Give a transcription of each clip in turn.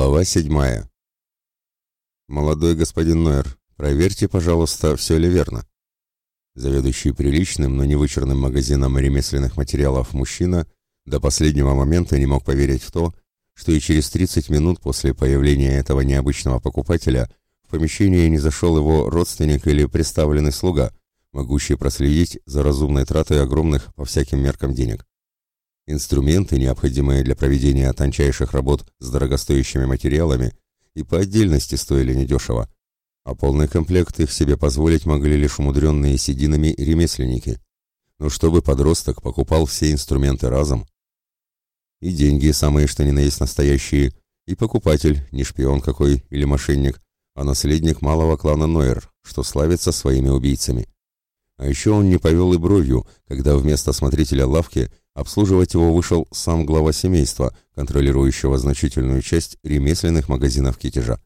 Глава седьмая. «Молодой господин Нойер, проверьте, пожалуйста, все ли верно». Заведующий приличным, но не вычурным магазином ремесленных материалов мужчина до последнего момента не мог поверить в то, что и через 30 минут после появления этого необычного покупателя в помещение не зашел его родственник или представленный слуга, могущий проследить за разумной тратой огромных по всяким меркам денег. Инструменты, необходимые для проведения тончайших работ с дорогостоящими материалами, и по отдельности стоили недешево, а полный комплект их себе позволить могли лишь умудренные сединами ремесленники. Но чтобы подросток покупал все инструменты разом, и деньги самые что ни на есть настоящие, и покупатель, не шпион какой или мошенник, а наследник малого клана Нойер, что славится своими убийцами. А еще он не повел и бровью, когда вместо смотрителя лавки Обслуживать его вышел сам глава семейства, контролирующего значительную часть ремесленных магазинов Китежа.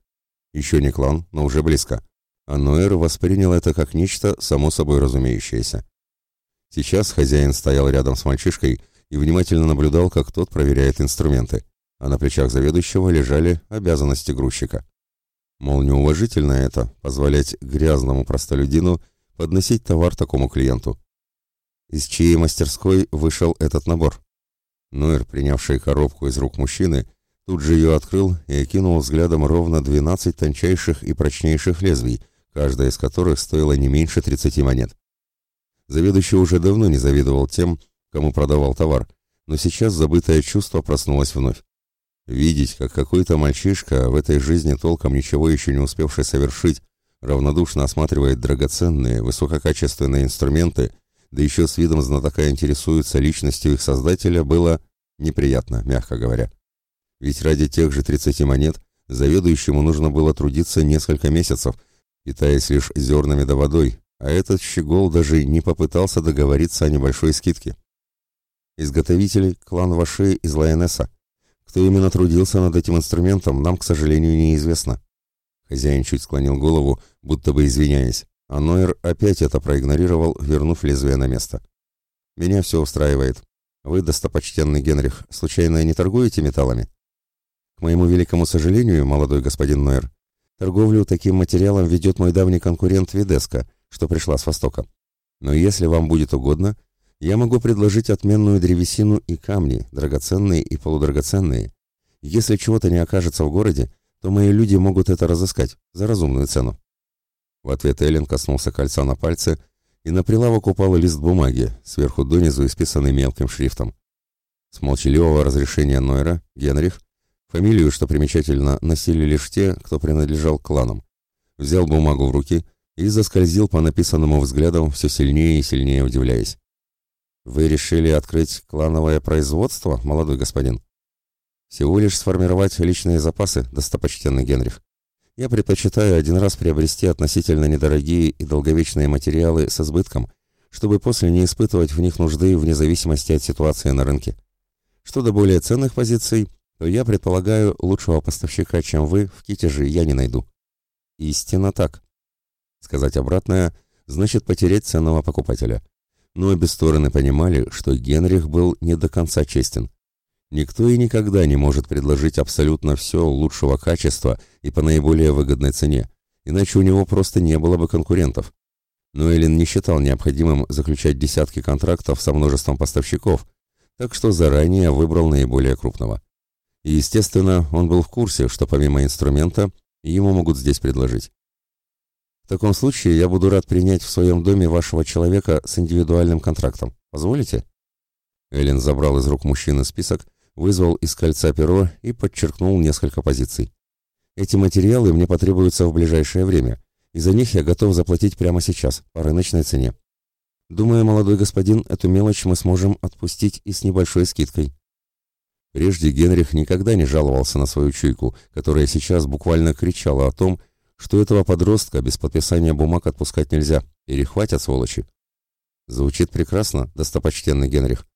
Еще не клан, но уже близко. А Ноэр воспринял это как нечто само собой разумеющееся. Сейчас хозяин стоял рядом с мальчишкой и внимательно наблюдал, как тот проверяет инструменты, а на плечах заведующего лежали обязанности грузчика. Мол, неуважительно это, позволять грязному простолюдину подносить товар такому клиенту из чьей мастерской вышел этот набор. Нойер, принявший коробку из рук мужчины, тут же ее открыл и окинул взглядом ровно 12 тончайших и прочнейших лезвий, каждая из которых стоила не меньше 30 монет. Заведующий уже давно не завидовал тем, кому продавал товар, но сейчас забытое чувство проснулось вновь. Видеть, как какой-то мальчишка, в этой жизни толком ничего еще не успевший совершить, равнодушно осматривает драгоценные, высококачественные инструменты – да еще с видом знатока интересуется личностью их создателя, было неприятно, мягко говоря. Ведь ради тех же 30 монет заведующему нужно было трудиться несколько месяцев, питаясь лишь зернами да водой, а этот щегол даже не попытался договориться о небольшой скидке. Изготовитель – клан Ваши из Лайонесса. Кто именно трудился над этим инструментом, нам, к сожалению, неизвестно. Хозяин чуть склонил голову, будто бы извиняясь. А Нойер опять это проигнорировал, вернув лезвие на место. «Меня все устраивает. Вы, достопочтенный Генрих, случайно не торгуете металлами?» «К моему великому сожалению, молодой господин Нойер, торговлю таким материалом ведет мой давний конкурент Видеска, что пришла с Востока. Но если вам будет угодно, я могу предложить отменную древесину и камни, драгоценные и полудрагоценные. Если чего-то не окажется в городе, то мои люди могут это разыскать за разумную цену. В ответ Эллен коснулся кольца на пальце, и на прилавок упал лист бумаги, сверху донизу исписанный мелким шрифтом. С молчаливого разрешения Нойра, Генрих, фамилию, что примечательно, носили лишь те, кто принадлежал кланам, взял бумагу в руки и заскользил по написанному взглядам, все сильнее и сильнее удивляясь. «Вы решили открыть клановое производство, молодой господин?» «Всего лишь сформировать личные запасы, достопочтенный Генрих я предпочитаю один раз приобрести относительно недорогие и долговечные материалы с избытком, чтобы после не испытывать в них нужды вне зависимости от ситуации на рынке. Что до более ценных позиций, то я предполагаю, лучшего поставщика, чем вы, в Китеже я не найду. Истинно так. Сказать обратное значит потерять ценного покупателя. Но обе стороны понимали, что Генрих был не до конца честен. Никто и никогда не может предложить абсолютно все лучшего качества и по наиболее выгодной цене, иначе у него просто не было бы конкурентов. Но Эллен не считал необходимым заключать десятки контрактов со множеством поставщиков, так что заранее выбрал наиболее крупного. И, естественно, он был в курсе, что помимо инструмента ему могут здесь предложить. В таком случае я буду рад принять в своем доме вашего человека с индивидуальным контрактом. Позволите? Эллен забрал из рук мужчины список вызвал из кольца перо и подчеркнул несколько позиций. Эти материалы мне потребуются в ближайшее время, и за них я готов заплатить прямо сейчас, по рыночной цене. Думаю, молодой господин, эту мелочь мы сможем отпустить и с небольшой скидкой. Прежде Генрих никогда не жаловался на свою чуйку, которая сейчас буквально кричала о том, что этого подростка без подписания бумаг отпускать нельзя, перехватят сволочи. Звучит прекрасно, достопочтенный Генрих.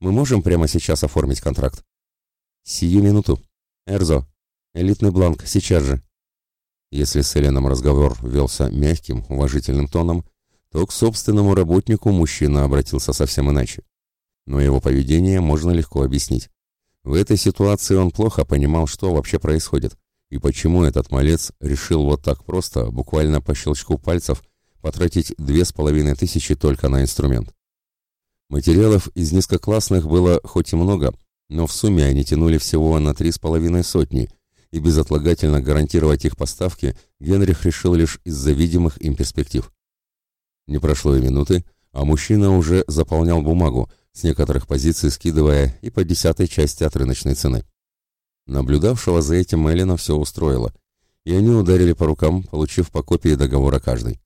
Мы можем прямо сейчас оформить контракт? Сию минуту. Эрзо. Элитный бланк, сейчас же. Если с Эленом разговор велся мягким, уважительным тоном, то к собственному работнику мужчина обратился совсем иначе. Но его поведение можно легко объяснить. В этой ситуации он плохо понимал, что вообще происходит, И почему этот малец решил вот так просто, буквально по щелчку пальцев, потратить две с половиной тысячи только на инструмент? Материалов из низкоклассных было хоть и много, но в сумме они тянули всего на три с половиной сотни, и безотлагательно гарантировать их поставки Генрих решил лишь из-за видимых им перспектив. Не прошло и минуты, а мужчина уже заполнял бумагу, с некоторых позиций скидывая и по десятой части от рыночной цены. Наблюдавшего за этим Эллина все устроило, и они ударили по рукам, получив по копии договора каждый.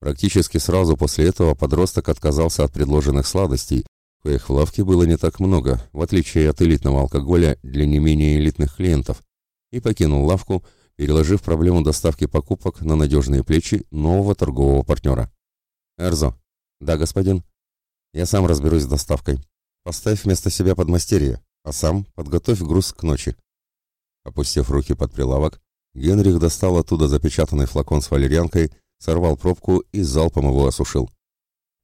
Практически сразу после этого подросток отказался от предложенных сладостей, коих в лавке было не так много, в отличие от элитного алкоголя для не менее элитных клиентов, и покинул лавку, переложив проблему доставки покупок на надежные плечи нового торгового партнера. «Эрзо». «Да, господин». Я сам разберусь с доставкой. Поставь вместо себя подмастерье, а сам подготовь груз к ночи. Опустив руки под прилавок, Генрих достал оттуда запечатанный флакон с валерьянкой, сорвал пробку и залпом его осушил.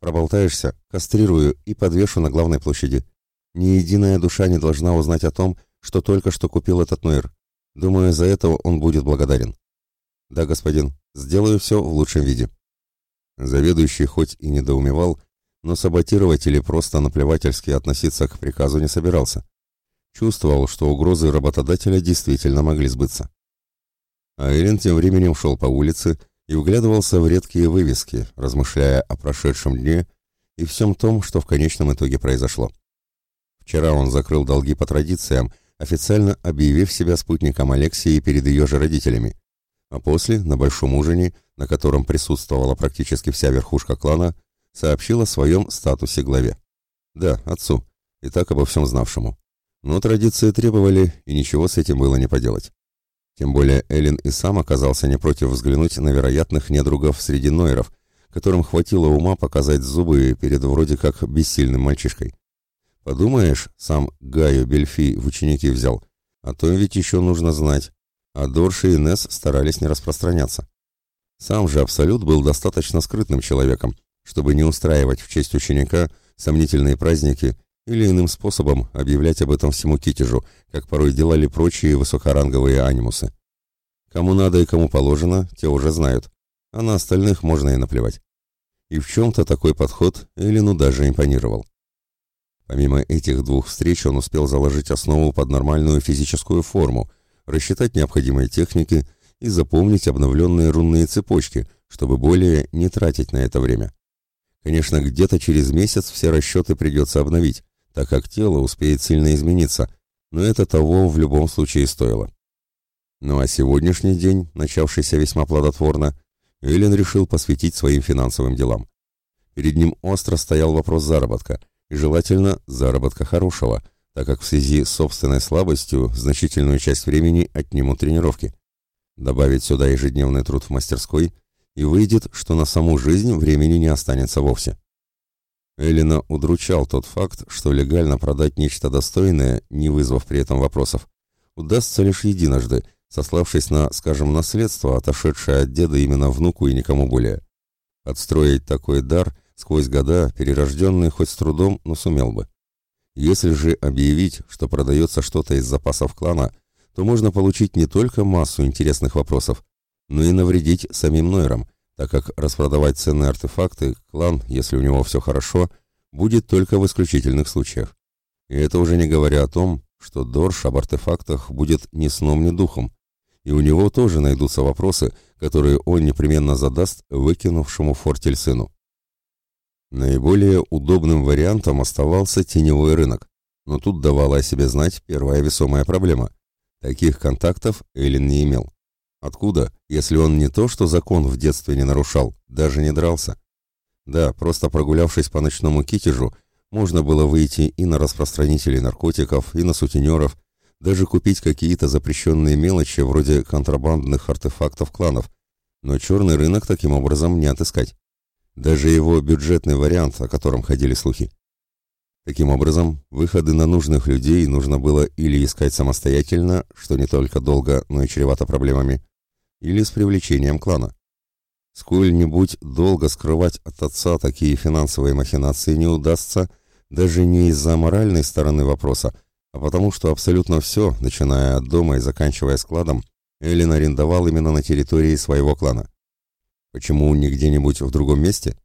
Проболтаешься, кастрирую и подвешу на главной площади. Ни единая душа не должна узнать о том, что только что купил этот Нойер. Думаю, за это он будет благодарен. Да, господин, сделаю все в лучшем виде. Заведующий хоть и недоумевал, но саботировать или просто наплевательски относиться к приказу не собирался. Чувствовал, что угрозы работодателя действительно могли сбыться. А Эрин тем временем шел по улице и вглядывался в редкие вывески, размышляя о прошедшем дне и всем том, что в конечном итоге произошло. Вчера он закрыл долги по традициям, официально объявив себя спутником Алексии перед ее же родителями, а после, на большом ужине, на котором присутствовала практически вся верхушка клана, сообщил о своем статусе главе. Да, отцу, и так обо всем знавшему. Но традиции требовали, и ничего с этим было не поделать. Тем более Эллен и сам оказался не против взглянуть на вероятных недругов среди нойеров, которым хватило ума показать зубы перед вроде как бессильным мальчишкой. Подумаешь, сам Гаю Бельфи в ученики взял, а то ведь еще нужно знать. А Дорши и Несс старались не распространяться. Сам же Абсолют был достаточно скрытным человеком, чтобы не устраивать в честь ученика сомнительные праздники или иным способом объявлять об этом всему китежу, как порой делали прочие высокоранговые анимусы. Кому надо и кому положено, те уже знают, а на остальных можно и наплевать. И в чем-то такой подход Элину даже импонировал. Помимо этих двух встреч он успел заложить основу под нормальную физическую форму, рассчитать необходимые техники и запомнить обновленные рунные цепочки, чтобы более не тратить на это время. Конечно, где-то через месяц все расчеты придется обновить, так как тело успеет сильно измениться, но это того в любом случае стоило. Ну а сегодняшний день, начавшийся весьма плодотворно, Эллен решил посвятить своим финансовым делам. Перед ним остро стоял вопрос заработка, и желательно заработка хорошего, так как в связи с собственной слабостью значительную часть времени отнимут тренировки. Добавить сюда ежедневный труд в мастерской – и выйдет, что на саму жизнь времени не останется вовсе. Эллина удручал тот факт, что легально продать нечто достойное, не вызвав при этом вопросов, удастся лишь единожды, сославшись на, скажем, наследство, отошедшее от деда именно внуку и никому более. Отстроить такой дар сквозь года, перерожденный хоть с трудом, но сумел бы. Если же объявить, что продается что-то из запасов клана, то можно получить не только массу интересных вопросов, но и навредить самим Нойрам, так как распродавать ценные артефакты клан, если у него все хорошо, будет только в исключительных случаях. И это уже не говоря о том, что Дорш об артефактах будет ни сном, ни духом, и у него тоже найдутся вопросы, которые он непременно задаст выкинувшему фортель сыну. Наиболее удобным вариантом оставался теневой рынок, но тут давала о себе знать первая весомая проблема. Таких контактов Эллен не имел. Откуда, если он не то, что закон в детстве не нарушал, даже не дрался? Да, просто прогулявшись по ночному китежу, можно было выйти и на распространителей наркотиков, и на сутенеров, даже купить какие-то запрещенные мелочи вроде контрабандных артефактов кланов, но черный рынок таким образом не отыскать. Даже его бюджетный вариант, о котором ходили слухи. Таким образом, выходы на нужных людей нужно было или искать самостоятельно, что не только долго, но и чревато проблемами, или с привлечением клана. Сколь-нибудь долго скрывать от отца такие финансовые махинации не удастся, даже не из-за моральной стороны вопроса, а потому что абсолютно все, начиная от дома и заканчивая складом, Эллен арендовал именно на территории своего клана. Почему не где-нибудь в другом месте?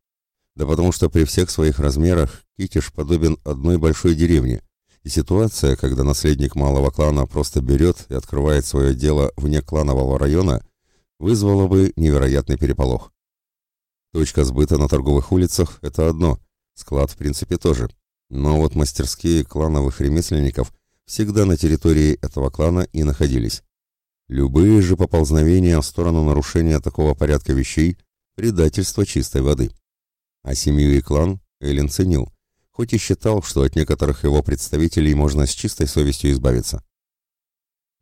Да потому что при всех своих размерах Китиш подобен одной большой деревне, и ситуация, когда наследник малого клана просто берет и открывает свое дело вне кланового района, вызвала бы невероятный переполох. Точка сбыта на торговых улицах – это одно, склад в принципе тоже. Но вот мастерские клановых ремесленников всегда на территории этого клана и находились. Любые же поползновения в сторону нарушения такого порядка вещей – предательство чистой воды. А семью и клан Эллен ценил, хоть и считал, что от некоторых его представителей можно с чистой совестью избавиться.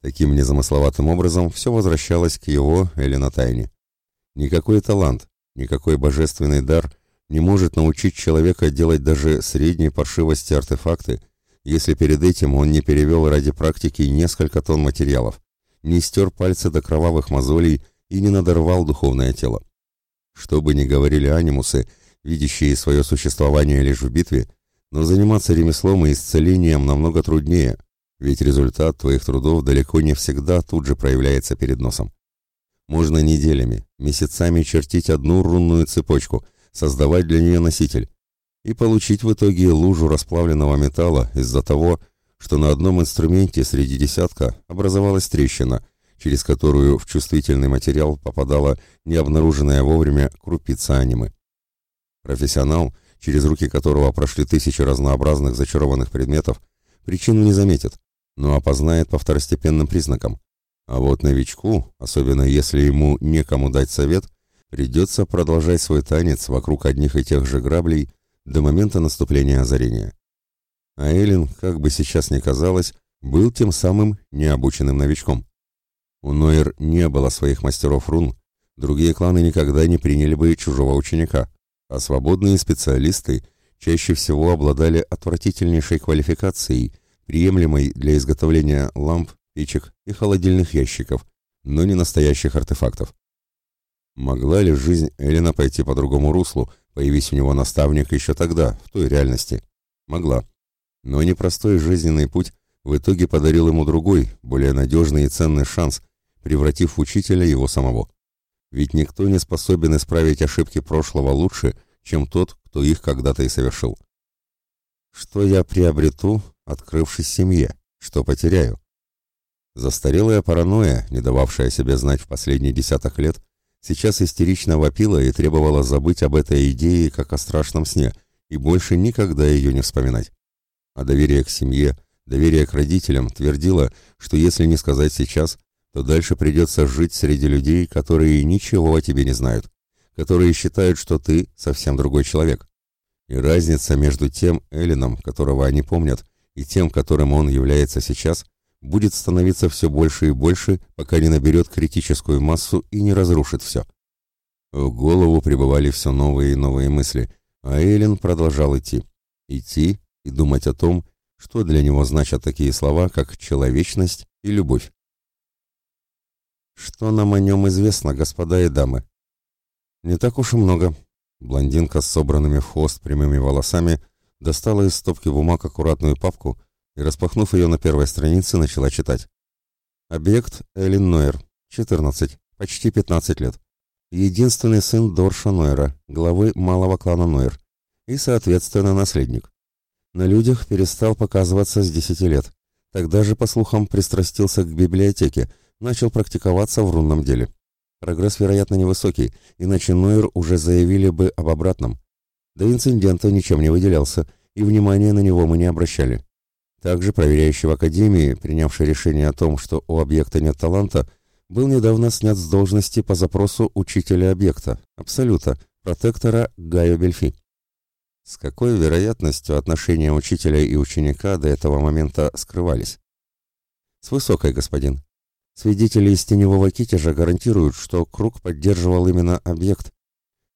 Таким незамысловатым образом все возвращалось к его Эллена тайне. Никакой талант, никакой божественный дар не может научить человека делать даже средней паршивости артефакты, если перед этим он не перевел ради практики несколько тонн материалов, не стер пальцы до кровавых мозолей и не надорвал духовное тело. Что бы ни говорили анимусы, видящие свое существование лишь в битве, но заниматься ремеслом и исцелением намного труднее, ведь результат твоих трудов далеко не всегда тут же проявляется перед носом. Можно неделями, месяцами чертить одну рунную цепочку, создавать для нее носитель, и получить в итоге лужу расплавленного металла из-за того, что на одном инструменте среди десятка образовалась трещина, через которую в чувствительный материал попадала необнаруженная вовремя крупица анимы. Профессионал через руки которого прошли тысячи разнообразных зачарованных предметов, причину не заметит, но опознает по второстепенным признакам. А вот новичку, особенно если ему некому дать совет, придется продолжать свой танец вокруг одних и тех же граблей до момента наступления озарения. А Эллен, как бы сейчас ни казалось, был тем самым необученным новичком. У Нойер не было своих мастеров рун, другие кланы никогда не приняли бы чужого ученика а свободные специалисты чаще всего обладали отвратительнейшей квалификацией, приемлемой для изготовления ламп, печек и холодильных ящиков, но не настоящих артефактов. Могла ли жизнь Элена пойти по другому руслу, появись у него наставник еще тогда, в той реальности? Могла. Но непростой жизненный путь в итоге подарил ему другой, более надежный и ценный шанс, превратив в учителя его самого. Ведь никто не способен исправить ошибки прошлого лучше, чем тот, кто их когда-то и совершил. Что я приобрету, открывшись семье? Что потеряю? Застарелая паранойя, не дававшая себе знать в последние десяток лет, сейчас истерично вопила и требовала забыть об этой идее как о страшном сне и больше никогда ее не вспоминать. А доверие к семье, доверие к родителям твердило, что если не сказать сейчас, то дальше придется жить среди людей, которые ничего о тебе не знают, которые считают, что ты совсем другой человек. И разница между тем Эллином, которого они помнят, и тем, которым он является сейчас, будет становиться все больше и больше, пока не наберет критическую массу и не разрушит все. В голову прибывали все новые и новые мысли, а Эллен продолжал идти. Идти и думать о том, что для него значат такие слова, как человечность и любовь. Что нам о нем известно, господа и дамы? Не так уж и много. Блондинка с собранными в хвост прямыми волосами достала из стопки бумаг аккуратную папку и, распахнув ее на первой странице, начала читать. Объект Эллен Нойер, 14, почти 15 лет. Единственный сын Дорша Нойера, главы малого клана Нойер, и, соответственно, наследник. На людях перестал показываться с 10 лет. Тогда же, по слухам, пристрастился к библиотеке, начал практиковаться в рунном деле. Прогресс, вероятно, невысокий, иначе Нойер уже заявили бы об обратном. До инцидента ничем не выделялся, и внимания на него мы не обращали. Также проверяющий в Академии, принявший решение о том, что у объекта нет таланта, был недавно снят с должности по запросу учителя объекта, Абсолюта, протектора Гайо Бельфи. С какой вероятностью отношения учителя и ученика до этого момента скрывались? С высокой, господин. Свидетели из теневого китежа гарантируют, что круг поддерживал именно объект.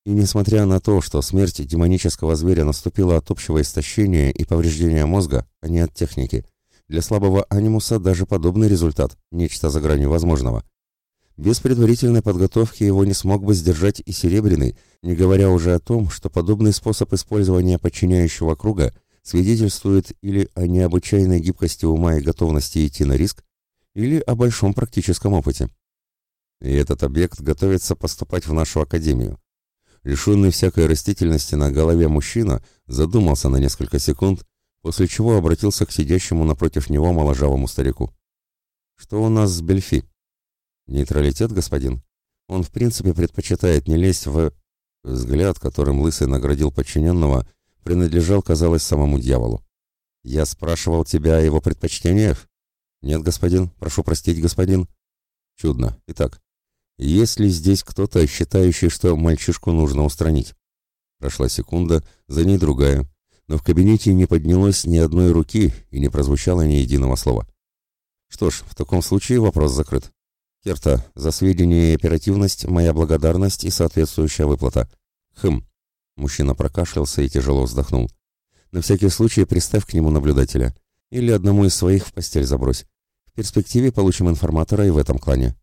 И несмотря на то, что смерть демонического зверя наступила от общего истощения и повреждения мозга, а не от техники, для слабого анимуса даже подобный результат – нечто за гранью возможного. Без предварительной подготовки его не смог бы сдержать и Серебряный, не говоря уже о том, что подобный способ использования подчиняющего круга свидетельствует или о необычайной гибкости ума и готовности идти на риск, или о большом практическом опыте. И этот объект готовится поступать в нашу академию. Лишенный всякой растительности на голове мужчина задумался на несколько секунд, после чего обратился к сидящему напротив него моложавому старику. «Что у нас с Бельфи?» «Нейтралитет, господин. Он в принципе предпочитает не лезть в...» Взгляд, которым Лысый наградил подчиненного, принадлежал, казалось, самому дьяволу. «Я спрашивал тебя о его предпочтениях?» «Нет, господин. Прошу простить, господин». «Чудно. Итак, есть ли здесь кто-то, считающий, что мальчишку нужно устранить?» Прошла секунда, за ней другая, но в кабинете не поднялось ни одной руки и не прозвучало ни единого слова. «Что ж, в таком случае вопрос закрыт. Керта, за сведения и оперативность моя благодарность и соответствующая выплата. Хм». Мужчина прокашлялся и тяжело вздохнул. На всякий случай приставь к нему наблюдателя. Или одному из своих в постель забрось. В перспективе получим информатора и в этом клане».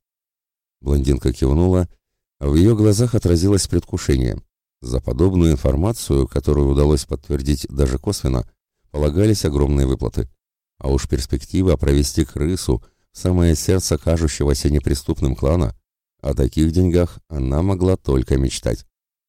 Блондинка кивнула, а в ее глазах отразилось предвкушение. За подобную информацию, которую удалось подтвердить даже косвенно, полагались огромные выплаты. А уж перспектива провести крысу в самое сердце кажущегося неприступным клана, о таких деньгах она могла только мечтать.